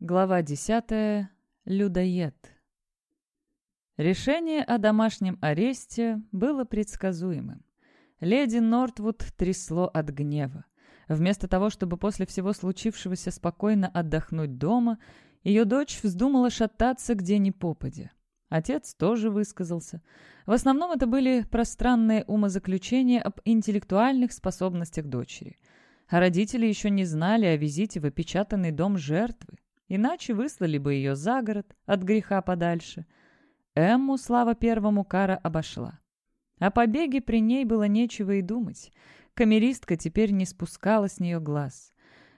Глава 10. Людоед. Решение о домашнем аресте было предсказуемым. Леди Нортвуд трясло от гнева. Вместо того, чтобы после всего случившегося спокойно отдохнуть дома, ее дочь вздумала шататься где ни попадя. Отец тоже высказался. В основном это были пространные умозаключения об интеллектуальных способностях дочери. А родители еще не знали о визите в опечатанный дом жертвы. Иначе выслали бы ее за город, от греха подальше. Эмму, слава первому, кара обошла. О побеге при ней было нечего и думать. Камеристка теперь не спускала с нее глаз.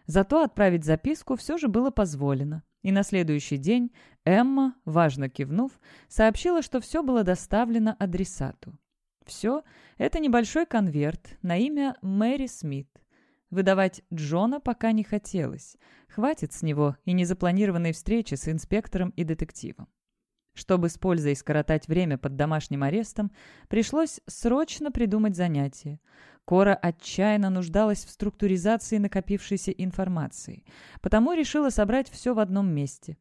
Зато отправить записку все же было позволено. И на следующий день Эмма, важно кивнув, сообщила, что все было доставлено адресату. Все — это небольшой конверт на имя Мэри Смит. Выдавать Джона пока не хотелось. Хватит с него и незапланированной встречи с инспектором и детективом. Чтобы с пользой скоротать время под домашним арестом, пришлось срочно придумать занятие. Кора отчаянно нуждалась в структуризации накопившейся информации, потому решила собрать все в одном месте.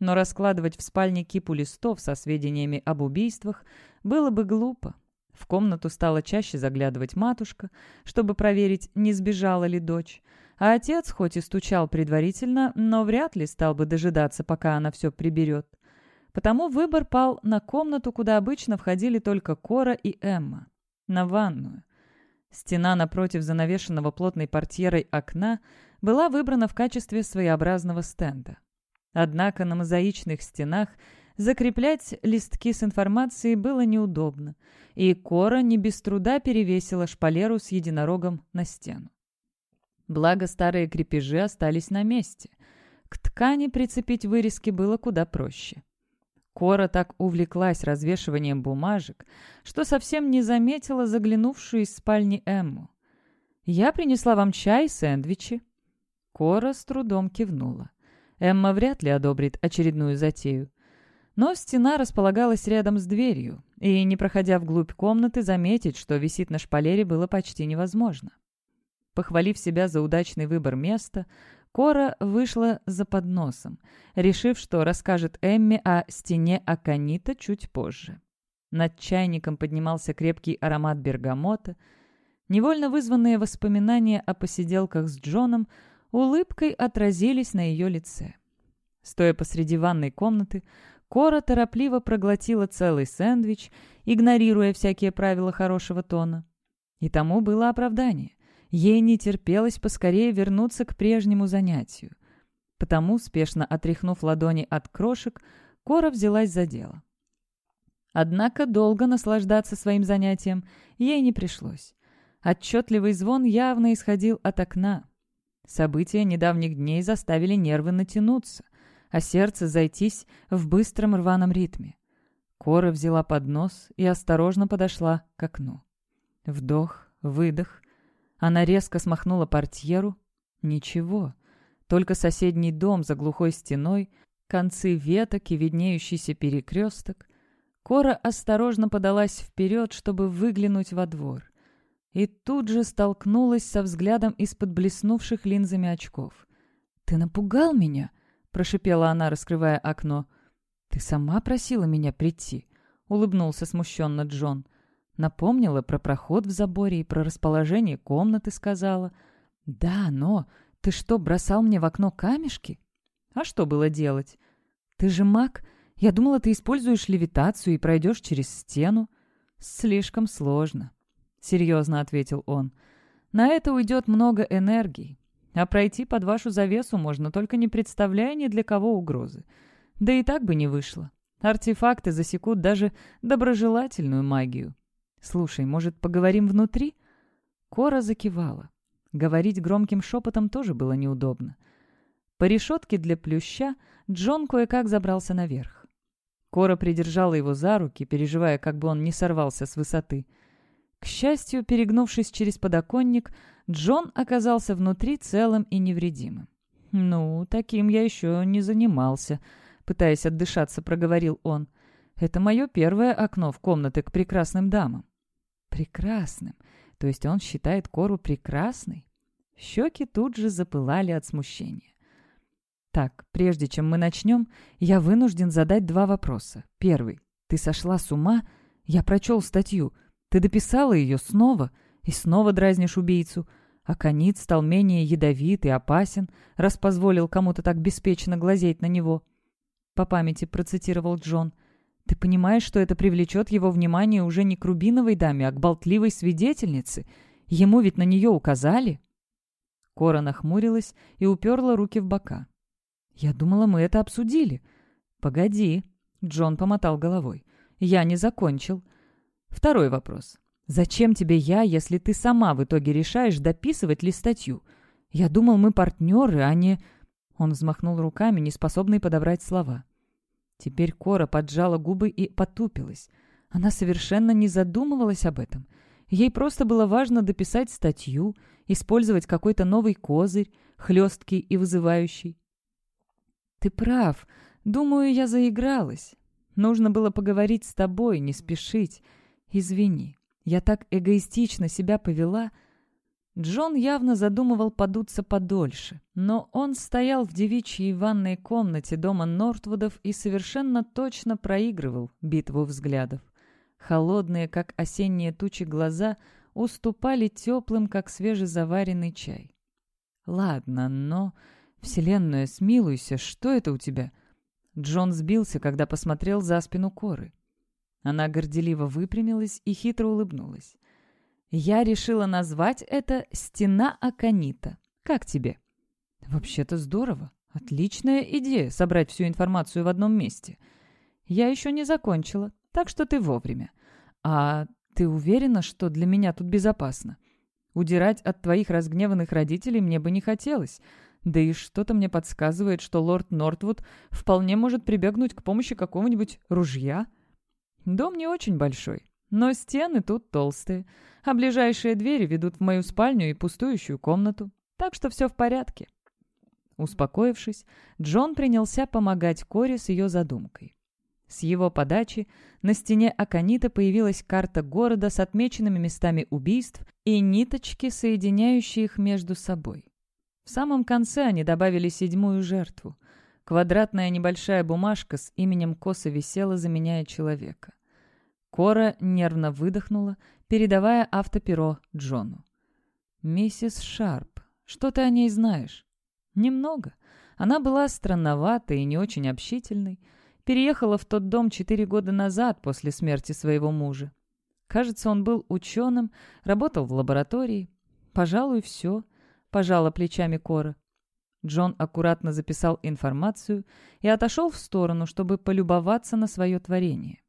Но раскладывать в спальне кипу листов со сведениями об убийствах было бы глупо. В комнату стала чаще заглядывать матушка, чтобы проверить, не сбежала ли дочь. А отец, хоть и стучал предварительно, но вряд ли стал бы дожидаться, пока она все приберет. Потому выбор пал на комнату, куда обычно входили только Кора и Эмма. На ванную. Стена напротив занавешенного плотной портьерой окна была выбрана в качестве своеобразного стенда. Однако на мозаичных стенах закреплять листки с информацией было неудобно, и Кора не без труда перевесила шпалеру с единорогом на стену. Благо старые крепежи остались на месте. К ткани прицепить вырезки было куда проще. Кора так увлеклась развешиванием бумажек, что совсем не заметила заглянувшую из спальни Эмму. «Я принесла вам чай и сэндвичи». Кора с трудом кивнула. Эмма вряд ли одобрит очередную затею. Но стена располагалась рядом с дверью, и, не проходя вглубь комнаты, заметить, что висит на шпалере, было почти невозможно. Похвалив себя за удачный выбор места, Кора вышла за подносом, решив, что расскажет Эмме о стене Аканита чуть позже. Над чайником поднимался крепкий аромат бергамота. Невольно вызванные воспоминания о посиделках с Джоном улыбкой отразились на ее лице. Стоя посреди ванной комнаты, Кора торопливо проглотила целый сэндвич, игнорируя всякие правила хорошего тона. И тому было оправдание. Ей не терпелось поскорее вернуться к прежнему занятию. Потому, спешно отряхнув ладони от крошек, Кора взялась за дело. Однако долго наслаждаться своим занятием ей не пришлось. Отчетливый звон явно исходил от окна. События недавних дней заставили нервы натянуться, а сердце зайтись в быстром рваном ритме. Кора взяла поднос и осторожно подошла к окну. Вдох, выдох, она резко смахнула портьеру. Ничего. Только соседний дом за глухой стеной, концы веток и виднеющийся перекресток. Кора осторожно подалась вперед, чтобы выглянуть во двор. И тут же столкнулась со взглядом из-под блеснувших линзами очков. «Ты напугал меня?» — прошипела она, раскрывая окно. «Ты сама просила меня прийти», — улыбнулся смущенно Джон. Напомнила про проход в заборе и про расположение комнаты сказала. «Да, но ты что, бросал мне в окно камешки?» «А что было делать?» «Ты же маг. Я думала, ты используешь левитацию и пройдешь через стену». «Слишком сложно», — серьезно ответил он. «На это уйдет много энергии. А пройти под вашу завесу можно, только не представляя ни для кого угрозы. Да и так бы не вышло. Артефакты засекут даже доброжелательную магию. «Слушай, может, поговорим внутри?» Кора закивала. Говорить громким шепотом тоже было неудобно. По решетке для плюща Джон кое-как забрался наверх. Кора придержала его за руки, переживая, как бы он не сорвался с высоты. К счастью, перегнувшись через подоконник, Джон оказался внутри целым и невредимым. «Ну, таким я еще не занимался», — пытаясь отдышаться, проговорил он. «Это мое первое окно в комнаты к прекрасным дамам». Прекрасным. То есть он считает Кору прекрасной? Щеки тут же запылали от смущения. Так, прежде чем мы начнем, я вынужден задать два вопроса. Первый. Ты сошла с ума? Я прочел статью. Ты дописала ее снова и снова дразнишь убийцу. А конец стал менее ядовит и опасен, раз позволил кому-то так беспечно глазеть на него. По памяти процитировал Джон. Ты понимаешь, что это привлечет его внимание уже не к рубиновой даме, а к болтливой свидетельнице? Ему ведь на нее указали?» Кора нахмурилась и уперла руки в бока. «Я думала, мы это обсудили». «Погоди», — Джон помотал головой. «Я не закончил». «Второй вопрос. Зачем тебе я, если ты сама в итоге решаешь, дописывать ли статью? Я думал, мы партнеры, а не...» Он взмахнул руками, не способный подобрать слова. Теперь Кора поджала губы и потупилась. Она совершенно не задумывалась об этом. Ей просто было важно дописать статью, использовать какой-то новый козырь, хлесткий и вызывающий. «Ты прав. Думаю, я заигралась. Нужно было поговорить с тобой, не спешить. Извини, я так эгоистично себя повела». Джон явно задумывал подуться подольше, но он стоял в девичьей ванной комнате дома Нортвудов и совершенно точно проигрывал битву взглядов. Холодные, как осенние тучи, глаза уступали теплым, как свежезаваренный чай. «Ладно, но...» «Вселенная, смилуйся, что это у тебя?» Джон сбился, когда посмотрел за спину Коры. Она горделиво выпрямилась и хитро улыбнулась. «Я решила назвать это «Стена Аконита». Как тебе?» «Вообще-то здорово. Отличная идея — собрать всю информацию в одном месте. Я еще не закончила так что ты вовремя. А ты уверена, что для меня тут безопасно? Удирать от твоих разгневанных родителей мне бы не хотелось. Да и что-то мне подсказывает, что лорд Нортвуд вполне может прибегнуть к помощи какого-нибудь ружья. Дом не очень большой, но стены тут толстые, а ближайшие двери ведут в мою спальню и пустующую комнату. Так что все в порядке. Успокоившись, Джон принялся помогать Коре с ее задумкой. С его подачи на стене Аконита появилась карта города с отмеченными местами убийств и ниточки, соединяющие их между собой. В самом конце они добавили седьмую жертву. Квадратная небольшая бумажка с именем косо висела, заменяя человека. Кора нервно выдохнула, передавая автоперо Джону. «Миссис Шарп, что ты о ней знаешь?» «Немного. Она была странноватой и не очень общительной. Переехала в тот дом четыре года назад после смерти своего мужа. Кажется, он был ученым, работал в лаборатории. Пожалуй, все. Пожала плечами Кора. Джон аккуратно записал информацию и отошел в сторону, чтобы полюбоваться на свое творение.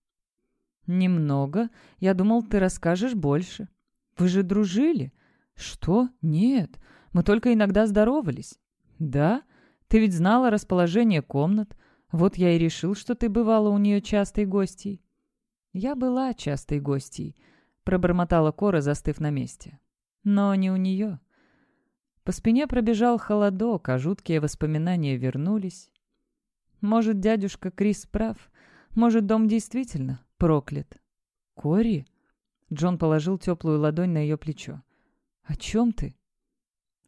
«Немного. Я думал, ты расскажешь больше. Вы же дружили?» «Что? Нет. Мы только иногда здоровались». «Да? Ты ведь знала расположение комнат. Вот я и решил, что ты бывала у нее частой гостьей». «Я была частой гостьей», — пробормотала Кора, застыв на месте. «Но не у нее». По спине пробежал холодок, а жуткие воспоминания вернулись. Может, дядюшка Крис прав. Может, дом действительно проклят. «Кори?» Джон положил теплую ладонь на ее плечо. «О чем ты?»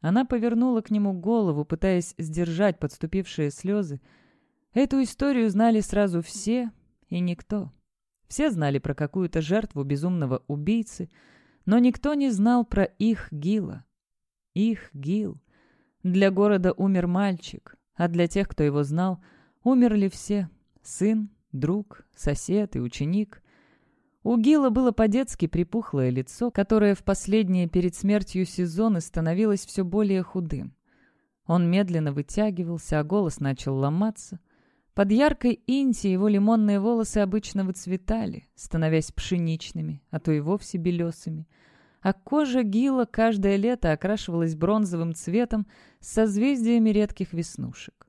Она повернула к нему голову, пытаясь сдержать подступившие слезы, Эту историю знали сразу все и никто. Все знали про какую-то жертву безумного убийцы, но никто не знал про их Гила. Их Гил. Для города умер мальчик, а для тех, кто его знал, умерли все. Сын, друг, сосед и ученик. У Гила было по-детски припухлое лицо, которое в последние перед смертью сезоны становилось все более худым. Он медленно вытягивался, а голос начал ломаться. Под яркой инти его лимонные волосы обычно выцветали, становясь пшеничными, а то и вовсе белесыми. А кожа Гила каждое лето окрашивалась бронзовым цветом с созвездиями редких веснушек.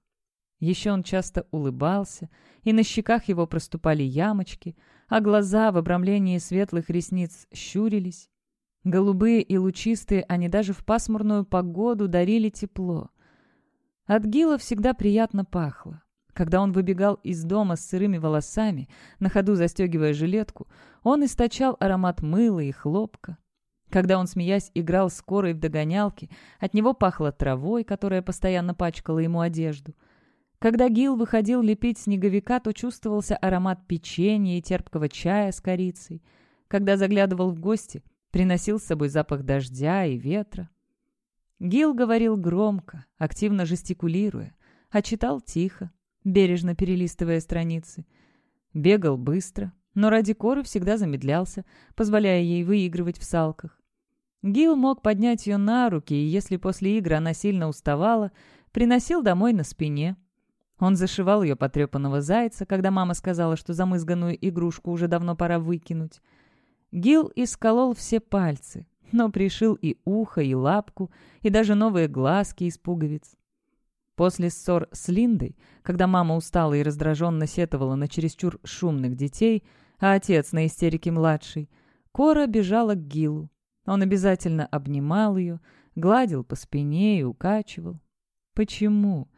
Еще он часто улыбался, и на щеках его проступали ямочки, а глаза в обрамлении светлых ресниц щурились. Голубые и лучистые они даже в пасмурную погоду дарили тепло. От Гила всегда приятно пахло. Когда он выбегал из дома с сырыми волосами, на ходу застегивая жилетку, он источал аромат мыла и хлопка. Когда он, смеясь, играл скорой в догонялки, от него пахло травой, которая постоянно пачкала ему одежду. Когда Гил выходил лепить снеговика, то чувствовался аромат печенья и терпкого чая с корицей. Когда заглядывал в гости, приносил с собой запах дождя и ветра. Гил говорил громко, активно жестикулируя, а читал тихо, бережно перелистывая страницы. Бегал быстро, но ради коры всегда замедлялся, позволяя ей выигрывать в салках. Гил мог поднять ее на руки, и если после игры она сильно уставала, приносил домой на спине. Он зашивал ее потрепанного зайца, когда мама сказала, что замызганную игрушку уже давно пора выкинуть. Гил исколол все пальцы, но пришил и ухо, и лапку, и даже новые глазки из пуговиц. После ссор с Линдой, когда мама устала и раздраженно сетовала на чересчур шумных детей, а отец на истерике младший, Кора бежала к Гилу. Он обязательно обнимал ее, гладил по спине и укачивал. Почему?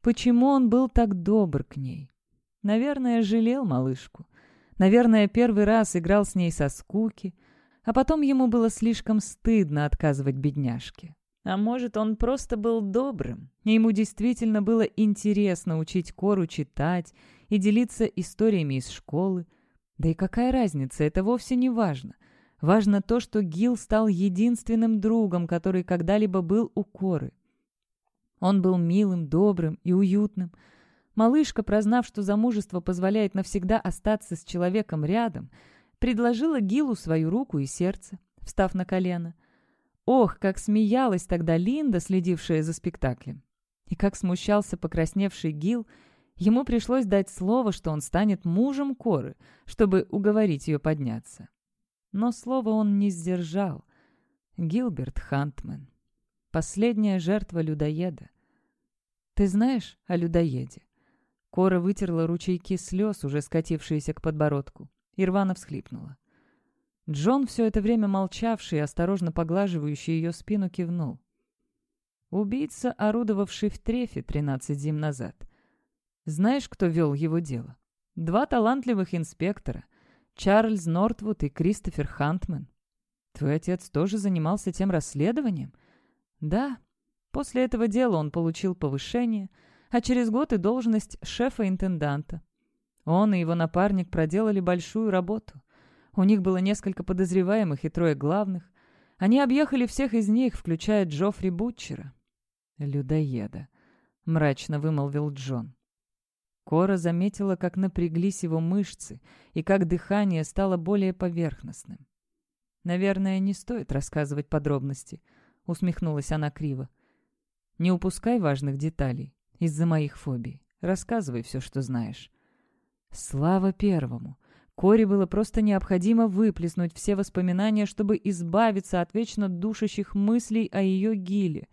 Почему он был так добр к ней? Наверное, жалел малышку. Наверное, первый раз играл с ней со скуки, а потом ему было слишком стыдно отказывать бедняжке. А может, он просто был добрым, ему действительно было интересно учить Кору читать и делиться историями из школы. Да и какая разница, это вовсе не важно. Важно то, что Гил стал единственным другом, который когда-либо был у Коры. Он был милым, добрым и уютным. Малышка, прознав, что замужество позволяет навсегда остаться с человеком рядом, предложила Гилу свою руку и сердце, встав на колено. Ох, как смеялась тогда Линда, следившая за спектаклем. И как смущался покрасневший Гил, ему пришлось дать слово, что он станет мужем Коры, чтобы уговорить ее подняться. Но слово он не сдержал. Гилберт Хантман. Последняя жертва людоеда. Ты знаешь о людоеде? Кора вытерла ручейки слез, уже скатившиеся к подбородку, и рвано всхлипнула. Джон, все это время молчавший и осторожно поглаживающий ее спину, кивнул. Убийца, орудовавший в трефе 13 зим назад. Знаешь, кто вел его дело? Два талантливых инспектора. Чарльз Нортвуд и Кристофер Хантман. Твой отец тоже занимался тем расследованием? Да. После этого дела он получил повышение, а через год и должность шефа-интенданта. Он и его напарник проделали большую работу. У них было несколько подозреваемых и трое главных. Они объехали всех из них, включая Джоффри Бутчера. «Людоеда», — мрачно вымолвил Джон. Кора заметила, как напряглись его мышцы и как дыхание стало более поверхностным. «Наверное, не стоит рассказывать подробности», — усмехнулась она криво. «Не упускай важных деталей из-за моих фобий. Рассказывай все, что знаешь». Слава первому! Коре было просто необходимо выплеснуть все воспоминания, чтобы избавиться от вечно душащих мыслей о ее гиле.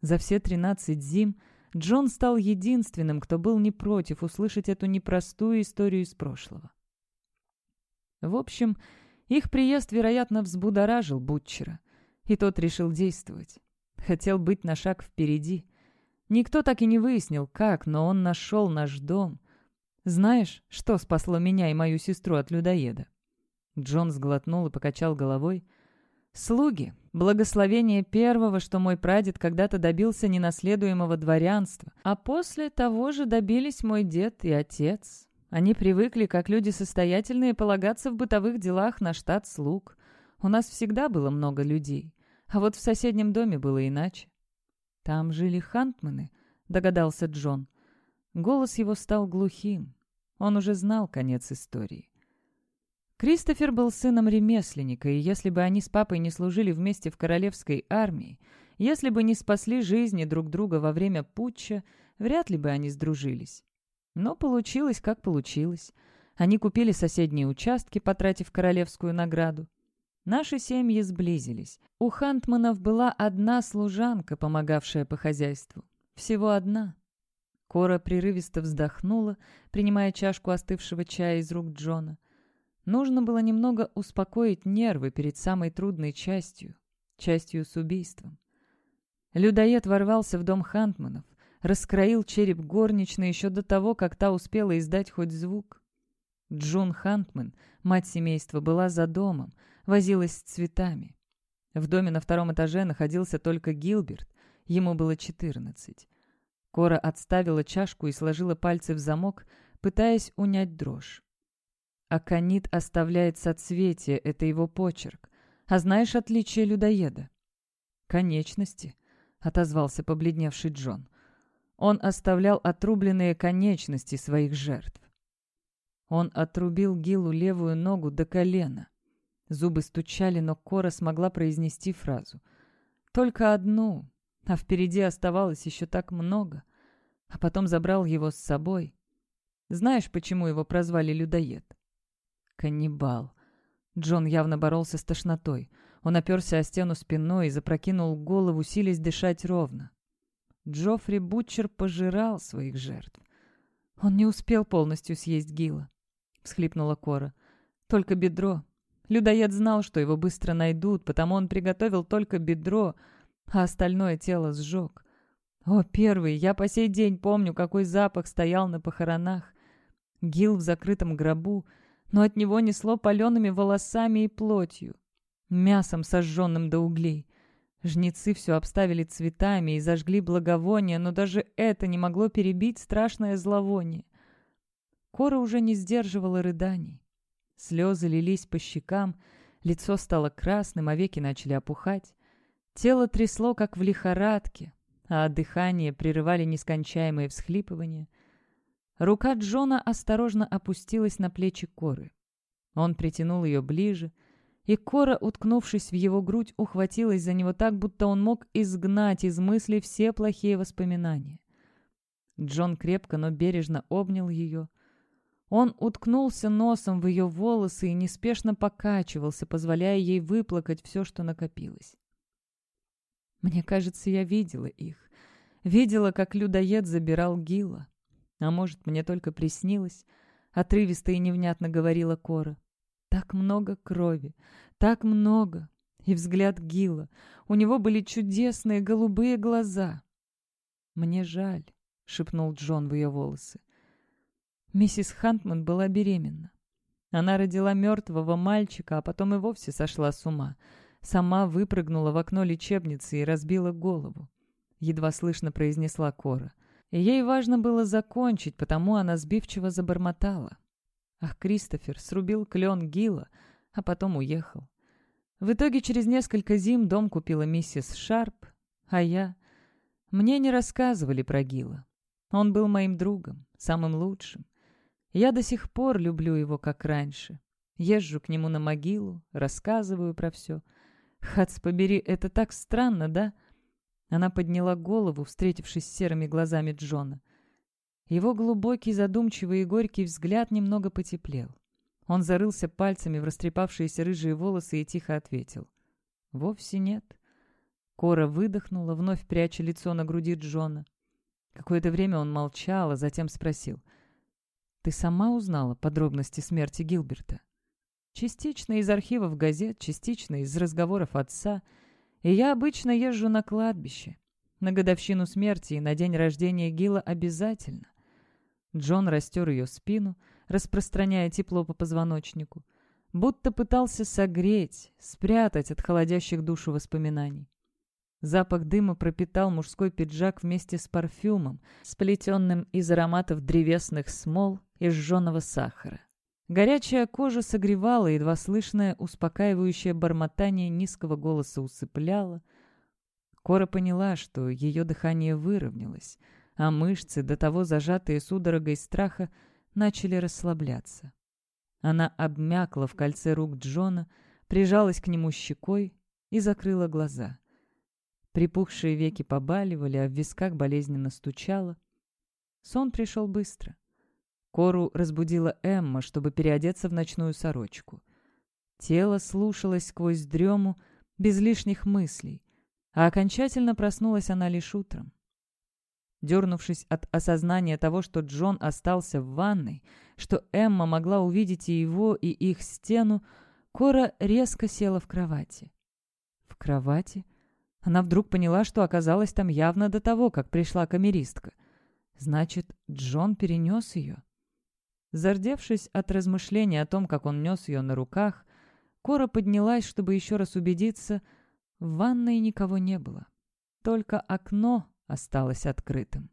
За все тринадцать зим Джон стал единственным, кто был не против услышать эту непростую историю из прошлого. В общем, их приезд, вероятно, взбудоражил Бутчера, и тот решил действовать. Хотел быть на шаг впереди. Никто так и не выяснил, как, но он нашел наш дом — знаешь, что спасло меня и мою сестру от людоеда?» Джон сглотнул и покачал головой. «Слуги. Благословение первого, что мой прадед когда-то добился ненаследуемого дворянства, а после того же добились мой дед и отец. Они привыкли, как люди состоятельные, полагаться в бытовых делах на штат слуг. У нас всегда было много людей, а вот в соседнем доме было иначе». «Там жили хантманы», — догадался Джон. Голос его стал глухим. Он уже знал конец истории. Кристофер был сыном ремесленника, и если бы они с папой не служили вместе в королевской армии, если бы не спасли жизни друг друга во время путча, вряд ли бы они сдружились. Но получилось, как получилось. Они купили соседние участки, потратив королевскую награду. Наши семьи сблизились. У Хантманов была одна служанка, помогавшая по хозяйству. Всего одна. Кора прерывисто вздохнула, принимая чашку остывшего чая из рук Джона. Нужно было немного успокоить нервы перед самой трудной частью, частью с убийством. Людоед ворвался в дом Хантманов, раскроил череп горничной еще до того, как та успела издать хоть звук. Джун Хантман, мать семейства, была за домом, возилась с цветами. В доме на втором этаже находился только Гилберт, ему было четырнадцать. Кора отставила чашку и сложила пальцы в замок, пытаясь унять дрожь. Аконит оставляет соцветие, это его почерк. А знаешь отличие людоеда? Конечности, — отозвался побледневший Джон. Он оставлял отрубленные конечности своих жертв. Он отрубил Гилу левую ногу до колена. Зубы стучали, но Кора смогла произнести фразу. Только одну, а впереди оставалось еще так много. А потом забрал его с собой. Знаешь, почему его прозвали людоед? Каннибал. Джон явно боролся с тошнотой. Он оперся о стену спиной и запрокинул голову, силясь дышать ровно. Джоффри Бутчер пожирал своих жертв. Он не успел полностью съесть Гила. — всхлипнула Кора. «Только бедро. Людоед знал, что его быстро найдут, потому он приготовил только бедро, а остальное тело сжег. О, первый, я по сей день помню, какой запах стоял на похоронах. Гил в закрытом гробу, но от него несло палеными волосами и плотью, мясом, сожженным до углей. Жнецы все обставили цветами и зажгли благовония, но даже это не могло перебить страшное зловоние. Кора уже не сдерживала рыданий. Слезы лились по щекам, лицо стало красным, а веки начали опухать. Тело трясло, как в лихорадке, а дыхание прерывали нескончаемые всхлипывания. Рука Джона осторожно опустилась на плечи Коры. Он притянул ее ближе, и Кора, уткнувшись в его грудь, ухватилась за него так, будто он мог изгнать из мыслей все плохие воспоминания. Джон крепко, но бережно обнял ее — он уткнулся носом в ее волосы и неспешно покачивался, позволяя ей выплакать все, что накопилось. Мне кажется, я видела их. Видела, как людоед забирал Гила. А может, мне только приснилось? Отрывисто и невнятно говорила Кора. Так много крови, так много. И взгляд Гила. У него были чудесные голубые глаза. «Мне жаль», — шепнул Джон в ее волосы. Миссис Хантман была беременна. Она родила мертвого мальчика, а потом и вовсе сошла с ума. Сама выпрыгнула в окно лечебницы и разбила голову. Едва слышно произнесла Кора. Ей важно было закончить, потому она сбивчиво забормотала. Ах, Кристофер срубил клен Гила, а потом уехал. В итоге через несколько зим дом купила миссис Шарп, а я... Мне не рассказывали про Гила. Он был моим другом, самым лучшим. Я до сих пор люблю его, как раньше. Езжу к нему на могилу, рассказываю про все. Хац, побери, это так странно, да?» Она подняла голову, встретившись серыми глазами Джона. Его глубокий, задумчивый и горький взгляд немного потеплел. Он зарылся пальцами в растрепавшиеся рыжие волосы и тихо ответил. «Вовсе нет». Кора выдохнула, вновь пряча лицо на груди Джона. Какое-то время он молчал, а затем спросил. Ты сама узнала подробности смерти Гилберта? Частично из архивов газет, частично из разговоров отца. И я обычно езжу на кладбище. На годовщину смерти и на день рождения Гила обязательно. Джон растер ее спину, распространяя тепло по позвоночнику. Будто пытался согреть, спрятать от холодящих душу воспоминаний. Запах дыма пропитал мужской пиджак вместе с парфюмом, сплетенным из ароматов древесных смол и жженого сахара. Горячая кожа согревала, едва слышное успокаивающее бормотание низкого голоса усыпляло. Кора поняла, что ее дыхание выровнялось, а мышцы, до того зажатые судорогой страха, начали расслабляться. Она обмякла в кольце рук Джона, прижалась к нему щекой и закрыла глаза. Припухшие веки побаливали, а в висках болезненно стучало. Сон пришел быстро. Кору разбудила Эмма, чтобы переодеться в ночную сорочку. Тело слушалось сквозь дрему, без лишних мыслей, а окончательно проснулась она лишь утром. Дернувшись от осознания того, что Джон остался в ванной, что Эмма могла увидеть и его, и их стену, Кора резко села в кровати. В кровати? Она вдруг поняла, что оказалась там явно до того, как пришла камеристка. Значит, Джон перенес ее. Зардевшись от размышления о том, как он нес ее на руках, Кора поднялась, чтобы еще раз убедиться, в ванной никого не было. Только окно осталось открытым.